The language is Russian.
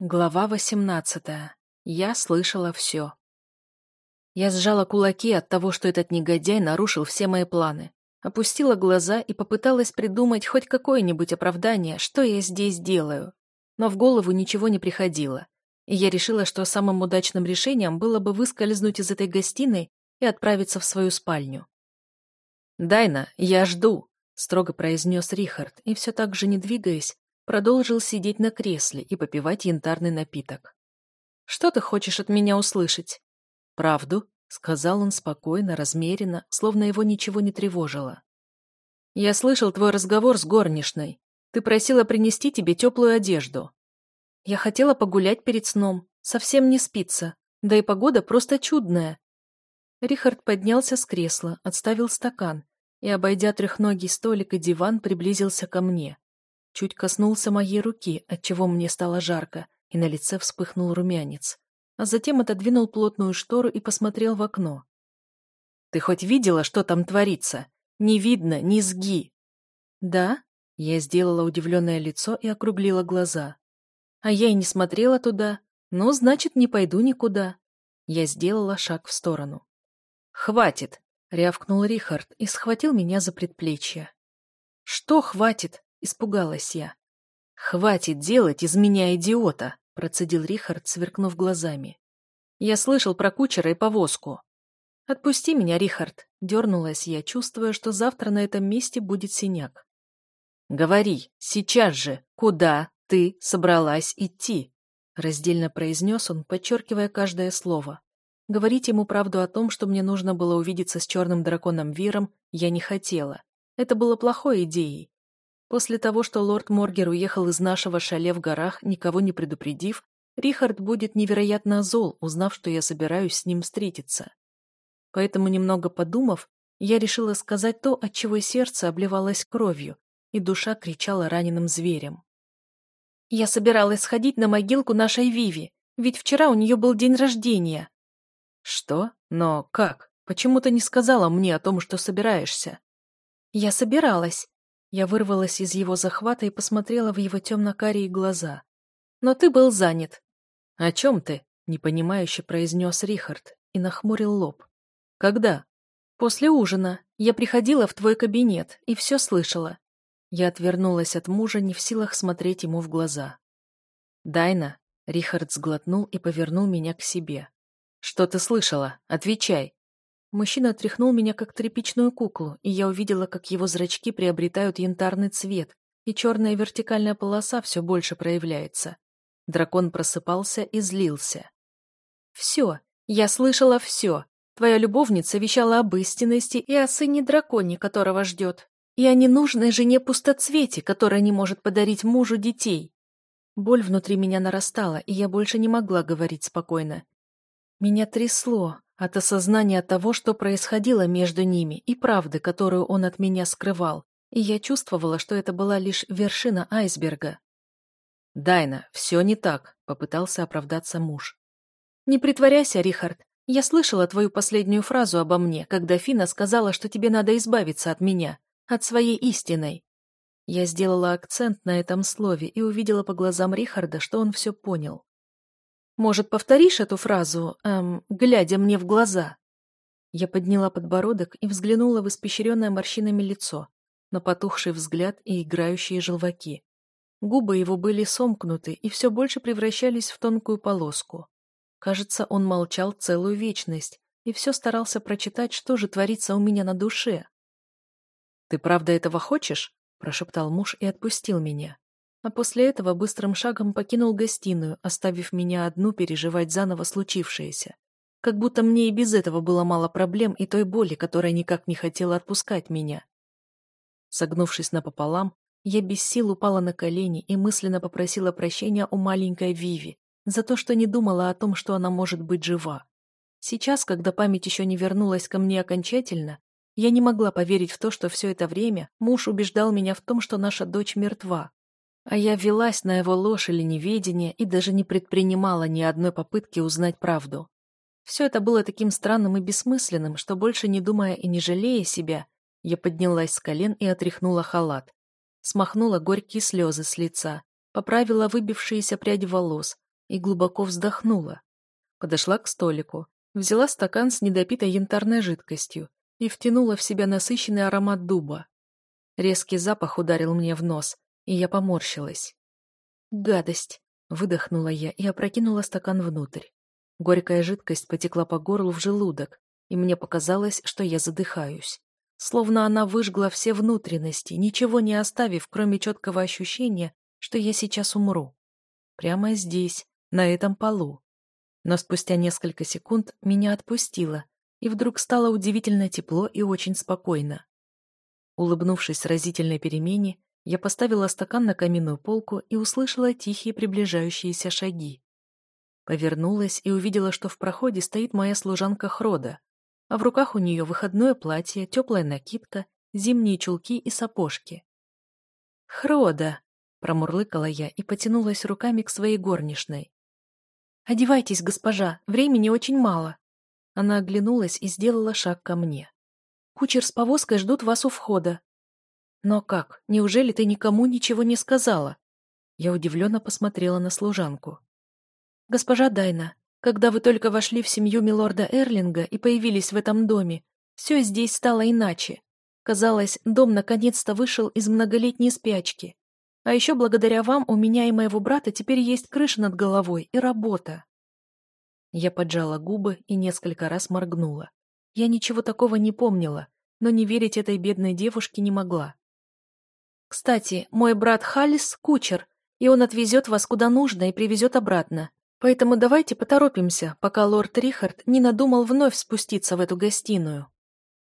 Глава восемнадцатая. Я слышала все. Я сжала кулаки от того, что этот негодяй нарушил все мои планы. Опустила глаза и попыталась придумать хоть какое-нибудь оправдание, что я здесь делаю. Но в голову ничего не приходило. И я решила, что самым удачным решением было бы выскользнуть из этой гостиной и отправиться в свою спальню. «Дайна, я жду», — строго произнес Рихард, и все так же не двигаясь, продолжил сидеть на кресле и попивать янтарный напиток. «Что ты хочешь от меня услышать?» «Правду», — сказал он спокойно, размеренно, словно его ничего не тревожило. «Я слышал твой разговор с горничной. Ты просила принести тебе теплую одежду. Я хотела погулять перед сном, совсем не спится, да и погода просто чудная». Рихард поднялся с кресла, отставил стакан и, обойдя трехногий столик и диван, приблизился ко мне. Чуть коснулся моей руки, отчего мне стало жарко, и на лице вспыхнул румянец. А затем отодвинул плотную штору и посмотрел в окно. «Ты хоть видела, что там творится? Не видно, низги!» «Да?» Я сделала удивленное лицо и округлила глаза. «А я и не смотрела туда. Ну, значит, не пойду никуда». Я сделала шаг в сторону. «Хватит!» — рявкнул Рихард и схватил меня за предплечье. «Что хватит?» Испугалась я. «Хватит делать из меня идиота!» процедил Рихард, сверкнув глазами. «Я слышал про кучера и повозку». «Отпусти меня, Рихард!» дернулась я, чувствуя, что завтра на этом месте будет синяк. «Говори, сейчас же, куда ты собралась идти?» раздельно произнес он, подчеркивая каждое слово. Говорить ему правду о том, что мне нужно было увидеться с черным драконом Виром, я не хотела. Это было плохой идеей. После того, что лорд Моргер уехал из нашего шале в горах, никого не предупредив, Рихард будет невероятно зол, узнав, что я собираюсь с ним встретиться. Поэтому, немного подумав, я решила сказать то, от чего сердце обливалось кровью, и душа кричала раненым зверем. «Я собиралась сходить на могилку нашей Виви, ведь вчера у нее был день рождения». «Что? Но как? Почему ты не сказала мне о том, что собираешься?» «Я собиралась. Я вырвалась из его захвата и посмотрела в его темно-карие глаза. «Но ты был занят». «О чем ты?» — непонимающе произнес Рихард и нахмурил лоб. «Когда?» «После ужина. Я приходила в твой кабинет и все слышала». Я отвернулась от мужа, не в силах смотреть ему в глаза. «Дайна», — Рихард сглотнул и повернул меня к себе. «Что ты слышала? Отвечай!» Мужчина тряхнул меня как тряпичную куклу, и я увидела, как его зрачки приобретают янтарный цвет, и черная вертикальная полоса все больше проявляется. Дракон просыпался и злился. «Все, я слышала все. Твоя любовница вещала об истинности и о сыне драконе, которого ждет, и о ненужной жене пустоцвете, которая не может подарить мужу детей». Боль внутри меня нарастала, и я больше не могла говорить спокойно. Меня трясло, от осознания того, что происходило между ними, и правды, которую он от меня скрывал, и я чувствовала, что это была лишь вершина айсберга. «Дайна, все не так», — попытался оправдаться муж. «Не притворяйся, Рихард. Я слышала твою последнюю фразу обо мне, когда Фина сказала, что тебе надо избавиться от меня, от своей истиной». Я сделала акцент на этом слове и увидела по глазам Рихарда, что он все понял. Может, повторишь эту фразу, эм, глядя мне в глаза?» Я подняла подбородок и взглянула в испещренное морщинами лицо, на потухший взгляд и играющие желваки. Губы его были сомкнуты и все больше превращались в тонкую полоску. Кажется, он молчал целую вечность и все старался прочитать, что же творится у меня на душе. «Ты правда этого хочешь?» – прошептал муж и отпустил меня а после этого быстрым шагом покинул гостиную, оставив меня одну переживать заново случившееся. Как будто мне и без этого было мало проблем и той боли, которая никак не хотела отпускать меня. Согнувшись напополам, я без сил упала на колени и мысленно попросила прощения у маленькой Виви за то, что не думала о том, что она может быть жива. Сейчас, когда память еще не вернулась ко мне окончательно, я не могла поверить в то, что все это время муж убеждал меня в том, что наша дочь мертва, а я велась на его ложь или неведение и даже не предпринимала ни одной попытки узнать правду. Все это было таким странным и бессмысленным, что больше не думая и не жалея себя, я поднялась с колен и отряхнула халат. Смахнула горькие слезы с лица, поправила выбившиеся пряди волос, и глубоко вздохнула. Подошла к столику, взяла стакан с недопитой янтарной жидкостью и втянула в себя насыщенный аромат дуба. Резкий запах ударил мне в нос, и я поморщилась. «Гадость!» — выдохнула я и опрокинула стакан внутрь. Горькая жидкость потекла по горлу в желудок, и мне показалось, что я задыхаюсь. Словно она выжгла все внутренности, ничего не оставив, кроме четкого ощущения, что я сейчас умру. Прямо здесь, на этом полу. Но спустя несколько секунд меня отпустило, и вдруг стало удивительно тепло и очень спокойно. Улыбнувшись разительной перемене, я поставила стакан на каминную полку и услышала тихие приближающиеся шаги. Повернулась и увидела, что в проходе стоит моя служанка Хрода, а в руках у нее выходное платье, теплая накидка, зимние чулки и сапожки. «Хрода!» — промурлыкала я и потянулась руками к своей горничной. «Одевайтесь, госпожа, времени очень мало». Она оглянулась и сделала шаг ко мне. «Кучер с повозкой ждут вас у входа». «Но как? Неужели ты никому ничего не сказала?» Я удивленно посмотрела на служанку. «Госпожа Дайна, когда вы только вошли в семью милорда Эрлинга и появились в этом доме, все здесь стало иначе. Казалось, дом наконец-то вышел из многолетней спячки. А еще благодаря вам у меня и моего брата теперь есть крыша над головой и работа. Я поджала губы и несколько раз моргнула. Я ничего такого не помнила, но не верить этой бедной девушке не могла. «Кстати, мой брат Халис — кучер, и он отвезет вас куда нужно и привезет обратно. Поэтому давайте поторопимся, пока лорд Рихард не надумал вновь спуститься в эту гостиную.